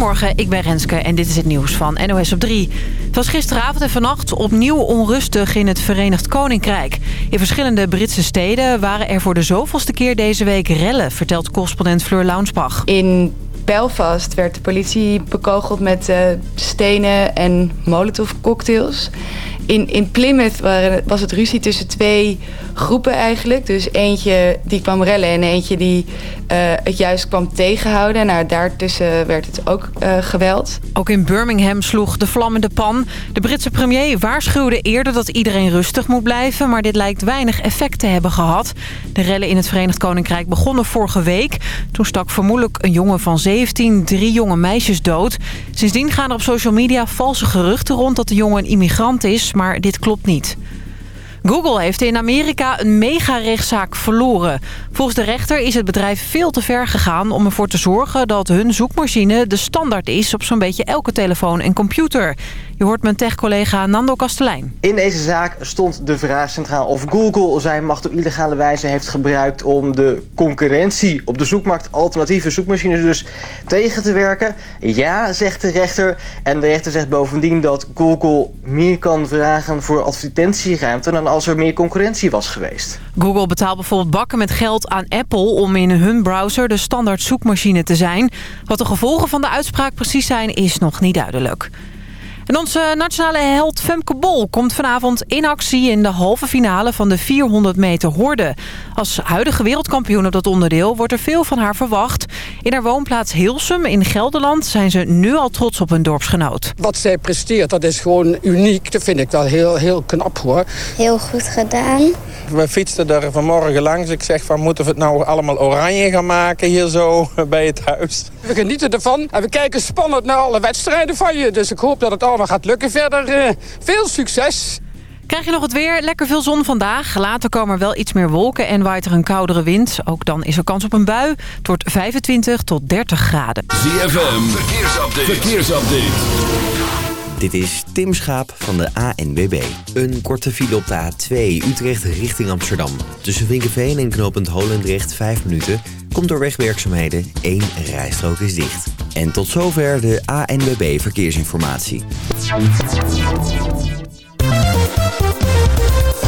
Goedemorgen, ik ben Renske en dit is het nieuws van NOS op 3. Het was gisteravond en vannacht opnieuw onrustig in het Verenigd Koninkrijk. In verschillende Britse steden waren er voor de zoveelste keer deze week rellen... vertelt correspondent Fleur Launsbach. In Belfast werd de politie bekogeld met uh, stenen en molotovcocktails. In, in Plymouth waren, was het ruzie tussen twee groepen eigenlijk. Dus eentje die kwam rellen en eentje die uh, het juist kwam tegenhouden. Nou, daartussen werd het ook uh, geweld. Ook in Birmingham sloeg de vlammende pan. De Britse premier waarschuwde eerder dat iedereen rustig moet blijven... maar dit lijkt weinig effect te hebben gehad. De rellen in het Verenigd Koninkrijk begonnen vorige week. Toen stak vermoedelijk een jongen van 17 drie jonge meisjes dood. Sindsdien gaan er op social media valse geruchten rond... dat de jongen een immigrant is, maar dit klopt niet. Google heeft in Amerika een mega-rechtszaak verloren. Volgens de rechter is het bedrijf veel te ver gegaan om ervoor te zorgen dat hun zoekmachine de standaard is op zo'n beetje elke telefoon en computer. Je hoort mijn tech-collega Nando Kastelein. In deze zaak stond de vraag centraal of Google zijn macht op illegale wijze heeft gebruikt om de concurrentie op de zoekmarkt alternatieve zoekmachines dus tegen te werken. Ja, zegt de rechter. En de rechter zegt bovendien dat Google meer kan vragen voor advertentieruimte dan als er meer concurrentie was geweest. Google betaalt bijvoorbeeld bakken met geld aan Apple om in hun browser de standaard zoekmachine te zijn. Wat de gevolgen van de uitspraak precies zijn is nog niet duidelijk. En onze nationale held Femke Bol komt vanavond in actie in de halve finale van de 400 meter horde. Als huidige wereldkampioen op dat onderdeel wordt er veel van haar verwacht. In haar woonplaats Hilsum in Gelderland zijn ze nu al trots op hun dorpsgenoot. Wat zij presteert, dat is gewoon uniek. Dat vind ik wel heel, heel knap hoor. Heel goed gedaan. We fietsten er vanmorgen langs. Ik zeg van moeten we het nou allemaal oranje gaan maken hier zo bij het huis. We genieten ervan en we kijken spannend naar alle wedstrijden van je. Dus ik hoop dat het allemaal gaat lukken. Verder uh, veel succes. Krijg je nog het weer? Lekker veel zon vandaag. Later komen er wel iets meer wolken en waait er een koudere wind. Ook dan is er kans op een bui. Het wordt 25 tot 30 graden. ZFM, verkeersupdate. verkeersupdate. Dit is Tim Schaap van de ANWB. Een korte file op de A2 Utrecht richting Amsterdam. Tussen Vinkenveen en knooppunt Holendrecht 5 minuten... komt door wegwerkzaamheden één rijstrook is dicht. En tot zover de ANWB Verkeersinformatie.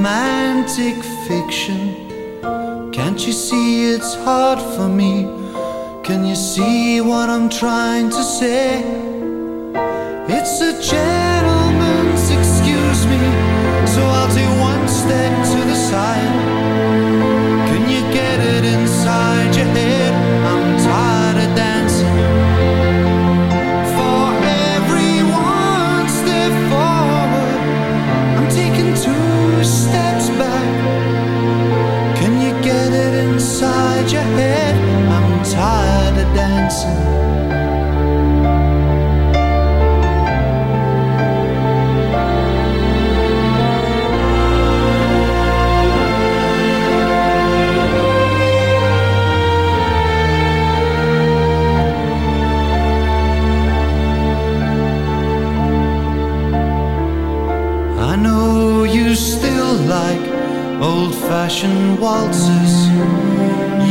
romantic fiction. Can't you see it's hard for me? Can you see what I'm trying to say? It's a gentleman's excuse me, so I'll take one step to the side. Can you get it inside your head? I'm tired of dancing. Inside your head, I'm tired of dancing. like old-fashioned waltzes.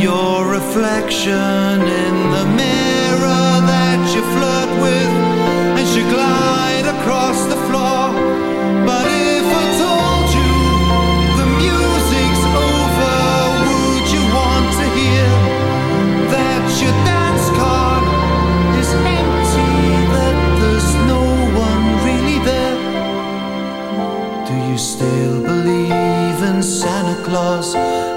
Your reflection in the mirror that you flirt with And you glide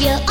your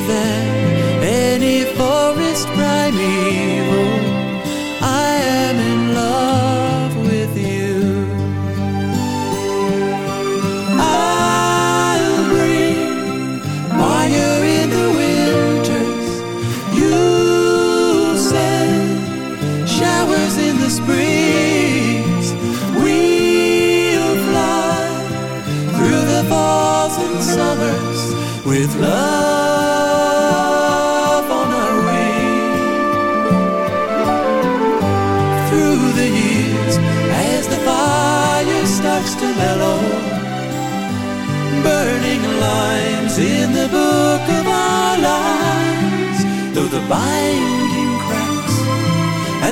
than any forest priming.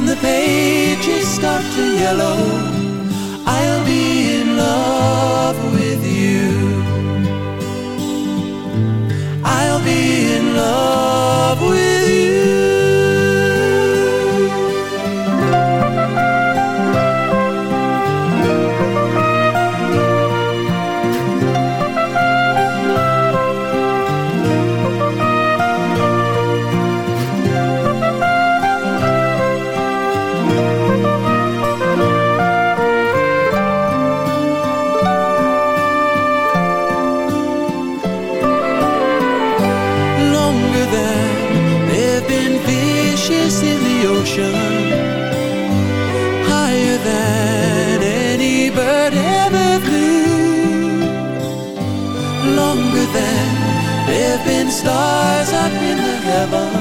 the pages start to yellow. stars up in the heavens.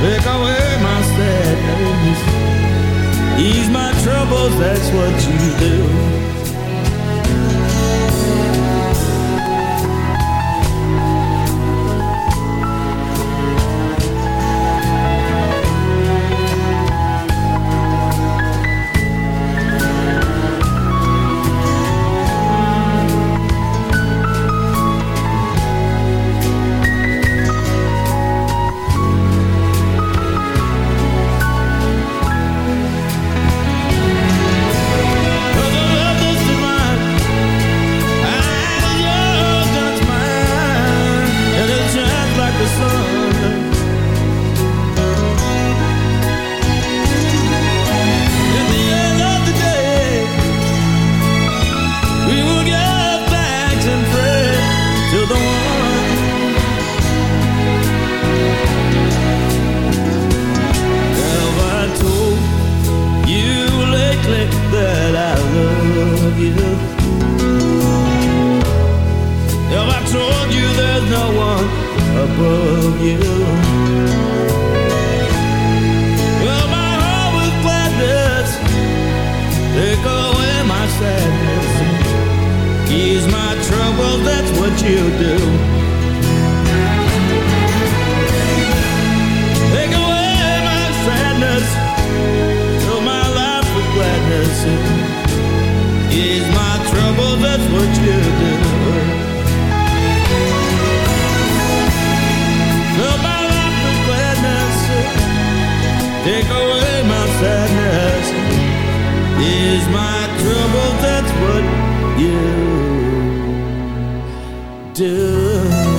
Take away my sadness Ease my troubles, that's what you do. trouble, that's what you do.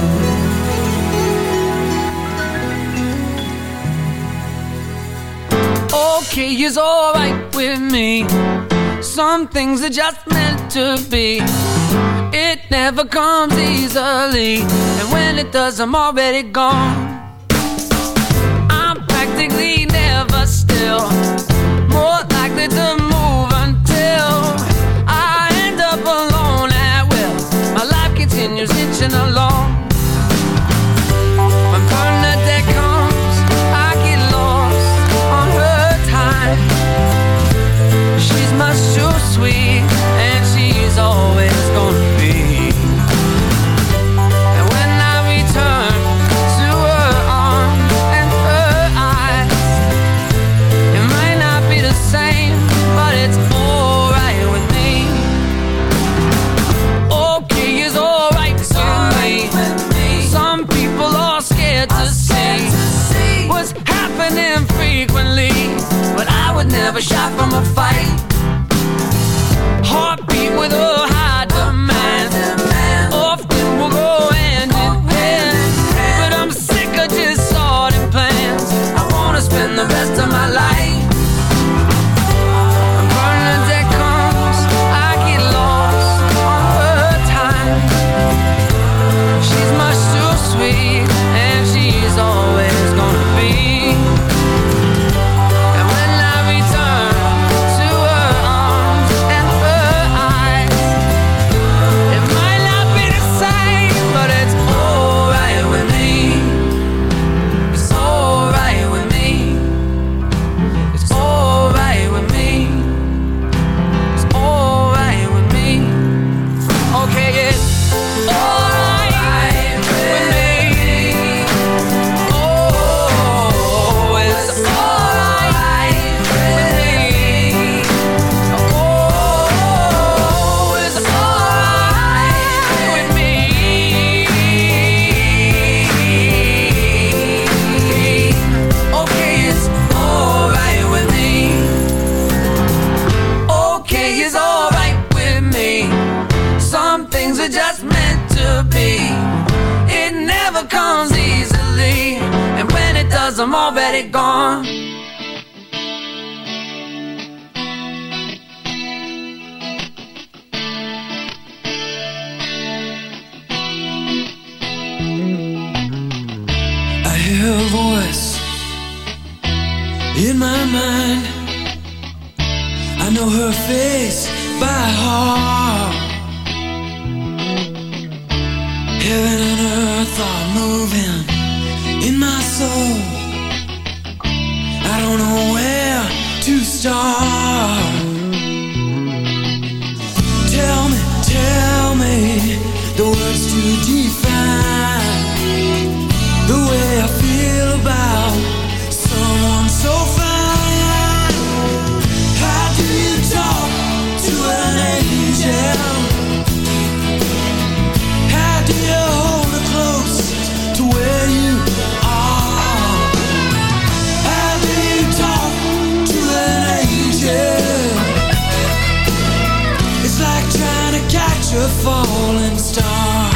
Okay, is alright with me. Some things are just meant to be. It never comes easily, and when it does, I'm already gone. watch a falling star.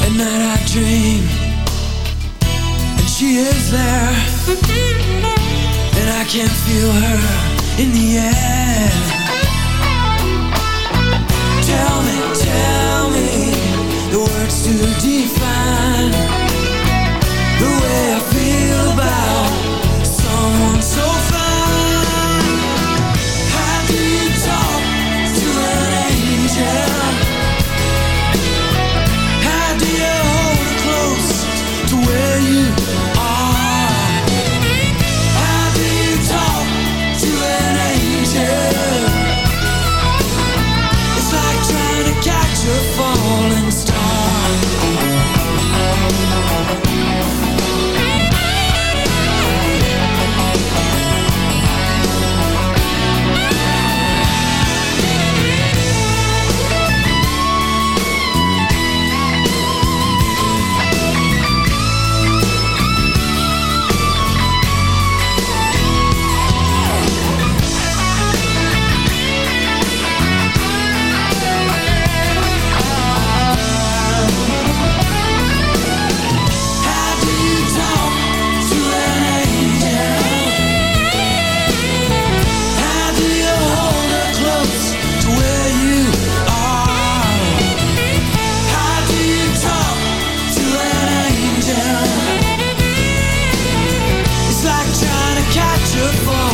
At night I dream And she is there. And I can feel her in the air. should fall